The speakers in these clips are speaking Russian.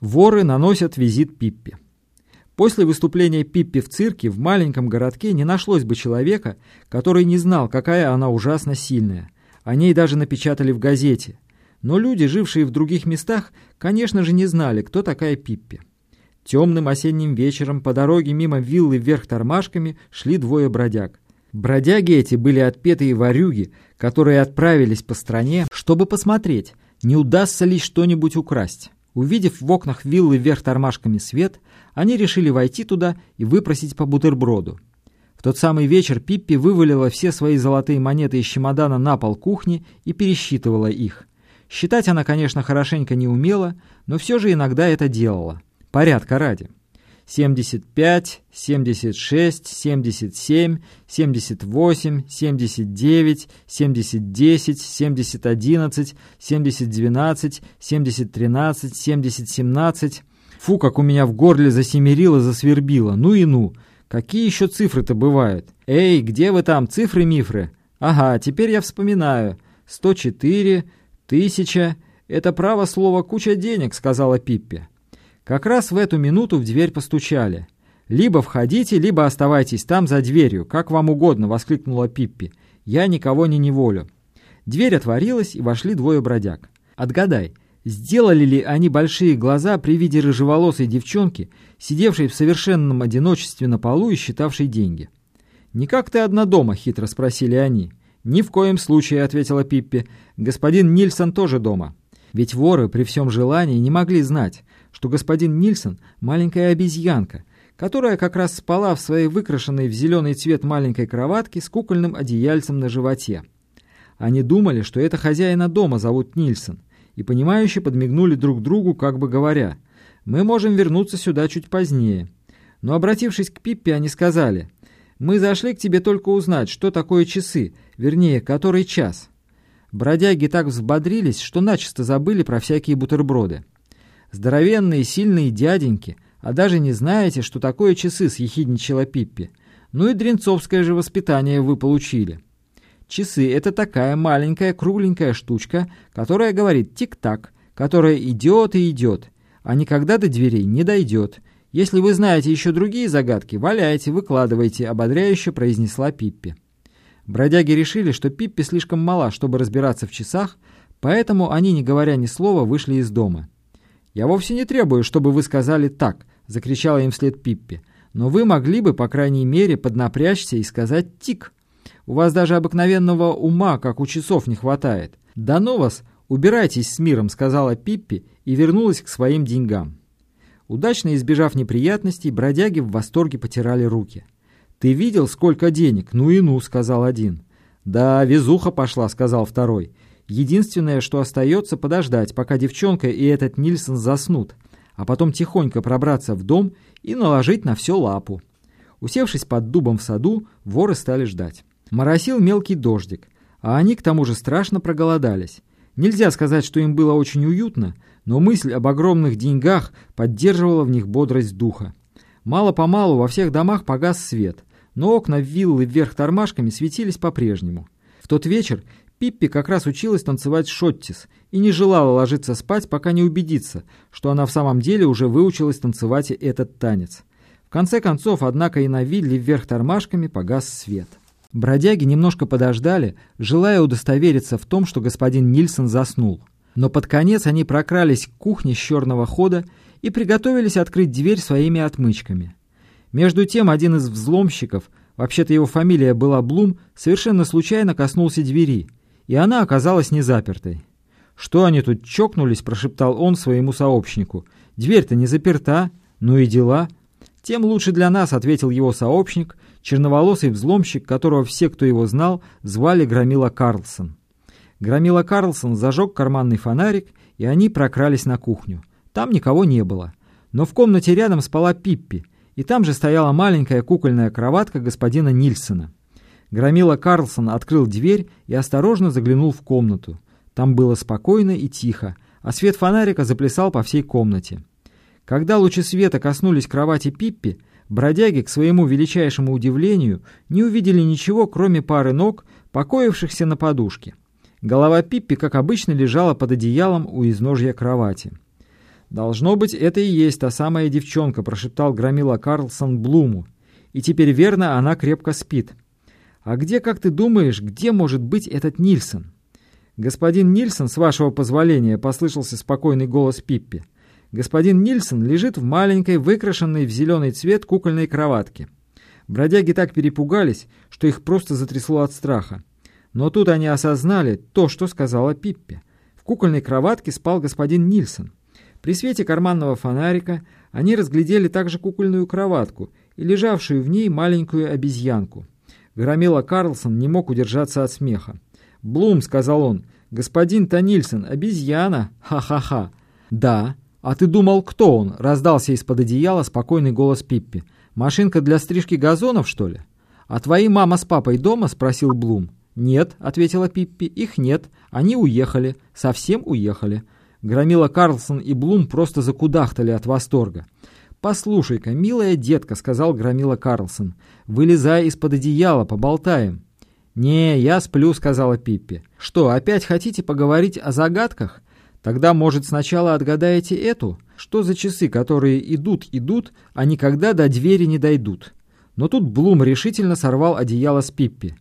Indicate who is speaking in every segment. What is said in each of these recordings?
Speaker 1: Воры наносят визит Пиппи. После выступления Пиппи в цирке в маленьком городке не нашлось бы человека, который не знал, какая она ужасно сильная. О ней даже напечатали в газете. Но люди, жившие в других местах, конечно же не знали, кто такая Пиппи. Темным осенним вечером по дороге мимо виллы вверх тормашками шли двое бродяг. Бродяги эти были отпетые ворюги, которые отправились по стране, чтобы посмотреть, не удастся ли что-нибудь украсть. Увидев в окнах виллы вверх тормашками свет, они решили войти туда и выпросить по бутерброду. В тот самый вечер Пиппи вывалила все свои золотые монеты из чемодана на пол кухни и пересчитывала их. Считать она, конечно, хорошенько не умела, но все же иногда это делала. Порядка ради. 75, 76, 77, 78, 79, 70, 10, 70, 11, 70, 12, 70, 13, 70, 17. Фу, как у меня в горле засемерило, засвербило. Ну и ну. Какие еще цифры-то бывают? Эй, где вы там, цифры-мифры? Ага, теперь я вспоминаю. 104, 1000. Это право слово «куча денег», сказала Пиппи. Как раз в эту минуту в дверь постучали. «Либо входите, либо оставайтесь там за дверью, как вам угодно», — воскликнула Пиппи. «Я никого не неволю». Дверь отворилась, и вошли двое бродяг. «Отгадай, сделали ли они большие глаза при виде рыжеволосой девчонки, сидевшей в совершенном одиночестве на полу и считавшей деньги?» «Не как ты одна дома?» — хитро спросили они. «Ни в коем случае», — ответила Пиппи. «Господин Нильсон тоже дома». Ведь воры при всем желании не могли знать, что господин Нильсон — маленькая обезьянка, которая как раз спала в своей выкрашенной в зеленый цвет маленькой кроватке с кукольным одеяльцем на животе. Они думали, что это хозяина дома зовут Нильсон, и понимающе подмигнули друг другу, как бы говоря, «Мы можем вернуться сюда чуть позднее». Но, обратившись к Пиппе, они сказали, «Мы зашли к тебе только узнать, что такое часы, вернее, который час». Бродяги так взбодрились, что начисто забыли про всякие бутерброды. Здоровенные, сильные дяденьки, а даже не знаете, что такое часы, съехидничала Пиппи. Ну и дренцовское же воспитание вы получили. Часы — это такая маленькая кругленькая штучка, которая говорит тик-так, которая идет и идет, а никогда до дверей не дойдет. Если вы знаете еще другие загадки, валяйте, выкладывайте, ободряюще произнесла Пиппи. Бродяги решили, что Пиппи слишком мала, чтобы разбираться в часах, поэтому они, не говоря ни слова, вышли из дома. «Я вовсе не требую, чтобы вы сказали так», — закричала им вслед Пиппи. «Но вы могли бы, по крайней мере, поднапрячься и сказать «тик». У вас даже обыкновенного ума, как у часов, не хватает. Да ну вас, убирайтесь с миром», — сказала Пиппи и вернулась к своим деньгам. Удачно избежав неприятностей, бродяги в восторге потирали руки. «Ты видел, сколько денег? Ну и ну», — сказал один. «Да, везуха пошла», — сказал второй. Единственное, что остается, подождать, пока девчонка и этот Нильсон заснут, а потом тихонько пробраться в дом и наложить на все лапу. Усевшись под дубом в саду, воры стали ждать. Моросил мелкий дождик, а они к тому же страшно проголодались. Нельзя сказать, что им было очень уютно, но мысль об огромных деньгах поддерживала в них бодрость духа. Мало-помалу во всех домах погас свет, но окна виллы вверх тормашками светились по-прежнему. В тот вечер Пиппи как раз училась танцевать шоттис и не желала ложиться спать, пока не убедится, что она в самом деле уже выучилась танцевать этот танец. В конце концов, однако, и на вилле вверх тормашками погас свет. Бродяги немножко подождали, желая удостовериться в том, что господин Нильсон заснул. Но под конец они прокрались к кухне с черного хода и приготовились открыть дверь своими отмычками. Между тем один из взломщиков, вообще-то его фамилия была Блум, совершенно случайно коснулся двери – и она оказалась не запертой. «Что они тут чокнулись?» – прошептал он своему сообщнику. «Дверь-то не заперта. Ну и дела». «Тем лучше для нас», – ответил его сообщник, черноволосый взломщик, которого все, кто его знал, звали Громила Карлсон. Громила Карлсон зажег карманный фонарик, и они прокрались на кухню. Там никого не было. Но в комнате рядом спала Пиппи, и там же стояла маленькая кукольная кроватка господина Нильсона. Громила Карлсон открыл дверь и осторожно заглянул в комнату. Там было спокойно и тихо, а свет фонарика заплясал по всей комнате. Когда лучи света коснулись кровати Пиппи, бродяги, к своему величайшему удивлению, не увидели ничего, кроме пары ног, покоившихся на подушке. Голова Пиппи, как обычно, лежала под одеялом у изножья кровати. «Должно быть, это и есть та самая девчонка», — прошептал Громила Карлсон Блуму. «И теперь верно, она крепко спит». «А где, как ты думаешь, где может быть этот Нильсон?» «Господин Нильсон, с вашего позволения», — послышался спокойный голос Пиппи. «Господин Нильсон лежит в маленькой, выкрашенной в зеленый цвет кукольной кроватке». Бродяги так перепугались, что их просто затрясло от страха. Но тут они осознали то, что сказала Пиппи. В кукольной кроватке спал господин Нильсон. При свете карманного фонарика они разглядели также кукольную кроватку и лежавшую в ней маленькую обезьянку. Громила Карлсон не мог удержаться от смеха. «Блум», — сказал он, — «господин Танильсон, обезьяна! Ха-ха-ха!» «Да, а ты думал, кто он?» — раздался из-под одеяла спокойный голос Пиппи. «Машинка для стрижки газонов, что ли?» «А твои мама с папой дома?» — спросил Блум. «Нет», — ответила Пиппи, — «их нет. Они уехали. Совсем уехали». Громила Карлсон и Блум просто закудахтали от восторга. «Послушай-ка, милая детка», — сказал Громила Карлсон, — «вылезай из-под одеяла, поболтаем». «Не, я сплю», — сказала Пиппи. «Что, опять хотите поговорить о загадках? Тогда, может, сначала отгадаете эту? Что за часы, которые идут-идут, а никогда до двери не дойдут?» Но тут Блум решительно сорвал одеяло с Пиппи.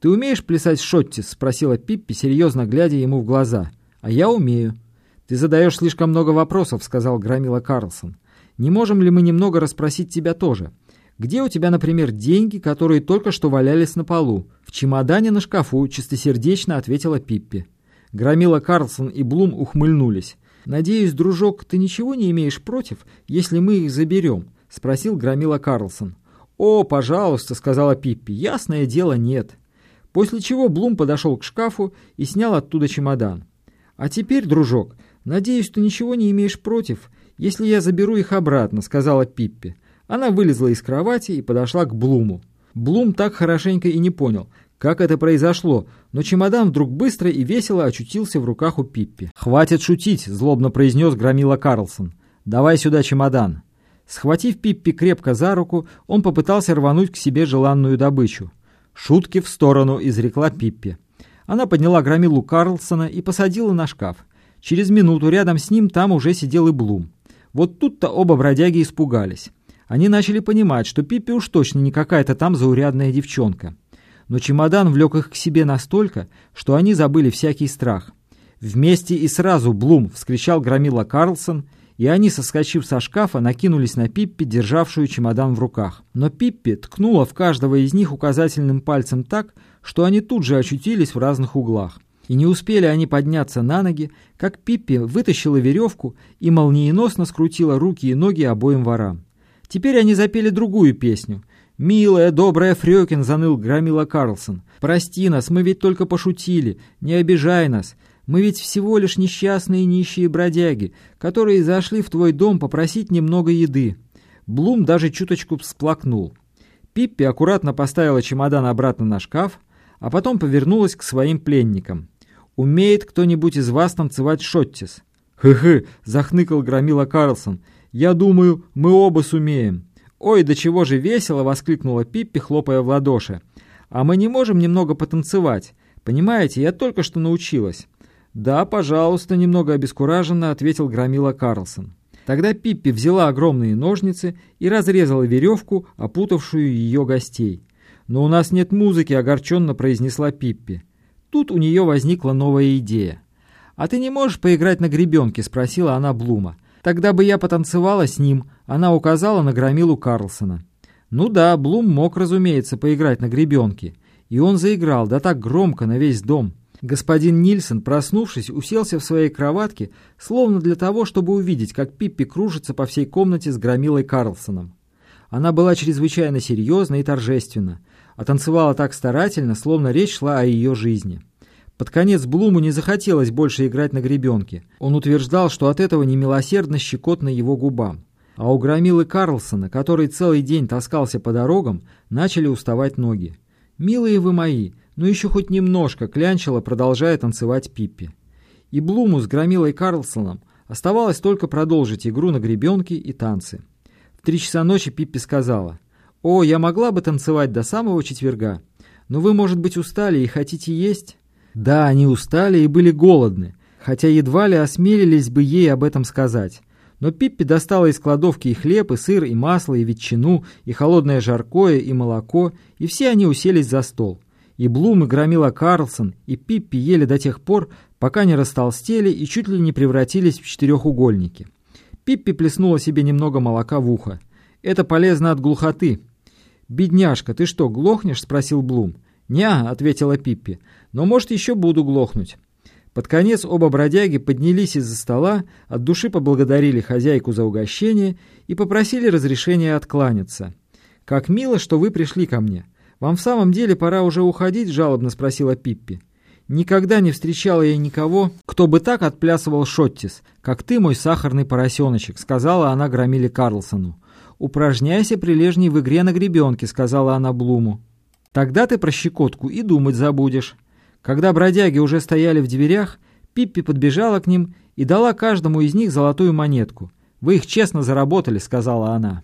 Speaker 1: «Ты умеешь плясать шоттис?» — спросила Пиппи, серьезно глядя ему в глаза. «А я умею». «Ты задаешь слишком много вопросов», — сказал Громила Карлсон. «Не можем ли мы немного расспросить тебя тоже? Где у тебя, например, деньги, которые только что валялись на полу?» «В чемодане на шкафу», — чистосердечно ответила Пиппи. Громила Карлсон и Блум ухмыльнулись. «Надеюсь, дружок, ты ничего не имеешь против, если мы их заберем?» — спросил Громила Карлсон. «О, пожалуйста», — сказала Пиппи, — «ясное дело, нет». После чего Блум подошел к шкафу и снял оттуда чемодан. «А теперь, дружок, надеюсь, ты ничего не имеешь против, если я заберу их обратно», — сказала Пиппи. Она вылезла из кровати и подошла к Блуму. Блум так хорошенько и не понял, как это произошло, но чемодан вдруг быстро и весело очутился в руках у Пиппи. «Хватит шутить», — злобно произнес Громила Карлсон. «Давай сюда чемодан». Схватив Пиппи крепко за руку, он попытался рвануть к себе желанную добычу. «Шутки в сторону», — изрекла Пиппи. Она подняла громилу Карлсона и посадила на шкаф. Через минуту рядом с ним там уже сидел и Блум. Вот тут-то оба бродяги испугались. Они начали понимать, что Пиппи уж точно не какая-то там заурядная девчонка. Но чемодан влек их к себе настолько, что они забыли всякий страх. «Вместе и сразу, Блум!» — вскричал громила Карлсон и они, соскочив со шкафа, накинулись на Пиппи, державшую чемодан в руках. Но Пиппи ткнула в каждого из них указательным пальцем так, что они тут же очутились в разных углах. И не успели они подняться на ноги, как Пиппи вытащила веревку и молниеносно скрутила руки и ноги обоим ворам. Теперь они запели другую песню. «Милая, добрая Фрёкин», — заныл Громила Карлсон. «Прости нас, мы ведь только пошутили. Не обижай нас. Мы ведь всего лишь несчастные нищие бродяги, которые зашли в твой дом попросить немного еды». Блум даже чуточку всплакнул. Пиппи аккуратно поставила чемодан обратно на шкаф, а потом повернулась к своим пленникам. «Умеет кто-нибудь из вас танцевать шоттис?» «Хы-хы!» — захныкал громила Карлсон. «Я думаю, мы оба сумеем». «Ой, до чего же весело!» — воскликнула Пиппи, хлопая в ладоши. «А мы не можем немного потанцевать? Понимаете, я только что научилась». «Да, пожалуйста», — немного обескураженно ответил Громила Карлсон. Тогда Пиппи взяла огромные ножницы и разрезала веревку, опутавшую ее гостей. «Но у нас нет музыки», — огорченно произнесла Пиппи. Тут у нее возникла новая идея. «А ты не можешь поиграть на гребенке?» — спросила она Блума. «Тогда бы я потанцевала с ним», — она указала на Громилу Карлсона. Ну да, Блум мог, разумеется, поиграть на гребенке. И он заиграл, да так громко, на весь дом. Господин Нильсон, проснувшись, уселся в своей кроватке, словно для того, чтобы увидеть, как Пиппи кружится по всей комнате с громилой Карлсоном. Она была чрезвычайно серьезна и торжественна, а танцевала так старательно, словно речь шла о ее жизни. Под конец Блуму не захотелось больше играть на гребенке. Он утверждал, что от этого немилосердно щекотно его губам. А у громилы Карлсона, который целый день таскался по дорогам, начали уставать ноги. «Милые вы мои!» но еще хоть немножко клянчила, продолжая танцевать Пиппи. И Блуму с Громилой Карлсоном оставалось только продолжить игру на гребенке и танцы. Три часа ночи Пиппи сказала, «О, я могла бы танцевать до самого четверга, но вы, может быть, устали и хотите есть?» Да, они устали и были голодны, хотя едва ли осмелились бы ей об этом сказать. Но Пиппи достала из кладовки и хлеб, и сыр, и масло, и ветчину, и холодное жаркое, и молоко, и все они уселись за стол. И Блум, и Громила Карлсон, и Пиппи ели до тех пор, пока не растолстели и чуть ли не превратились в четырехугольники. Пиппи плеснула себе немного молока в ухо. «Это полезно от глухоты». «Бедняжка, ты что, глохнешь?» — спросил Блум. «Не-а», ответила Пиппи, — «но, может, еще буду глохнуть». Под конец оба бродяги поднялись из-за стола, от души поблагодарили хозяйку за угощение и попросили разрешения откланяться. «Как мило, что вы пришли ко мне. Вам в самом деле пора уже уходить?» — жалобно спросила Пиппи. «Никогда не встречала я никого, кто бы так отплясывал шоттис, как ты, мой сахарный поросеночек», — сказала она громиле Карлсону. «Упражняйся прилежней в игре на гребенке», — сказала она Блуму. «Тогда ты про щекотку и думать забудешь». Когда бродяги уже стояли в дверях, Пиппи подбежала к ним и дала каждому из них золотую монетку. «Вы их честно заработали», — сказала она.